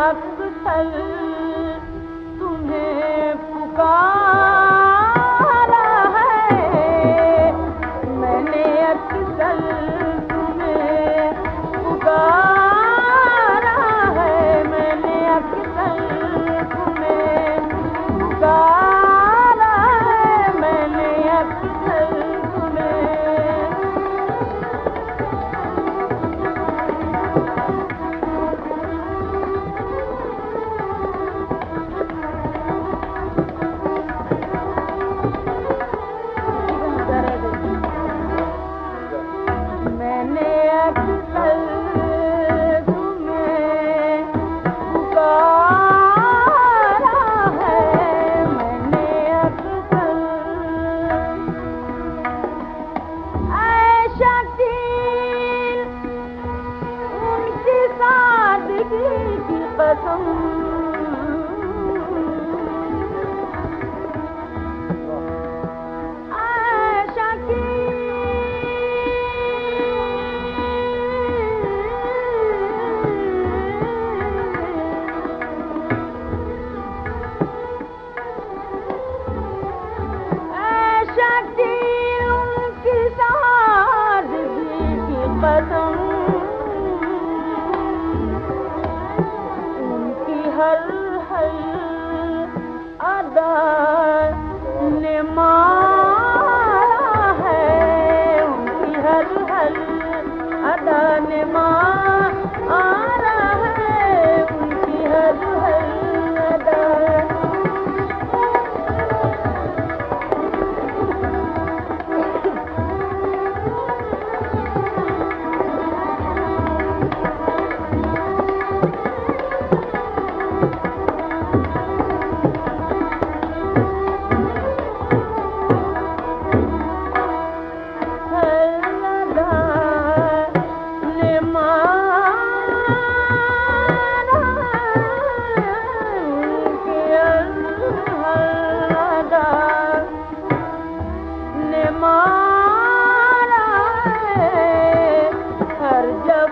अब थल ada nema